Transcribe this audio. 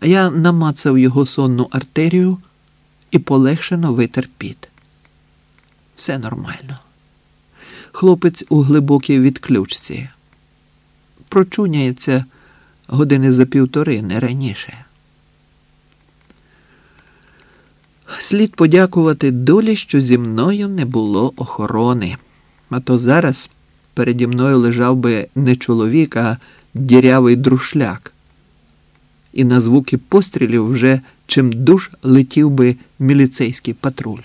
а я намацав його сонну артерію і полегшено витер піт. Все нормально. Хлопець у глибокій відключці. Прочуняється години за півтори, не раніше. Слід подякувати долі, що зі мною не було охорони. А то зараз переді мною лежав би не чоловік, а дірявий друшляк. І на звуки пострілів вже чим душ летів би міліцейський патруль.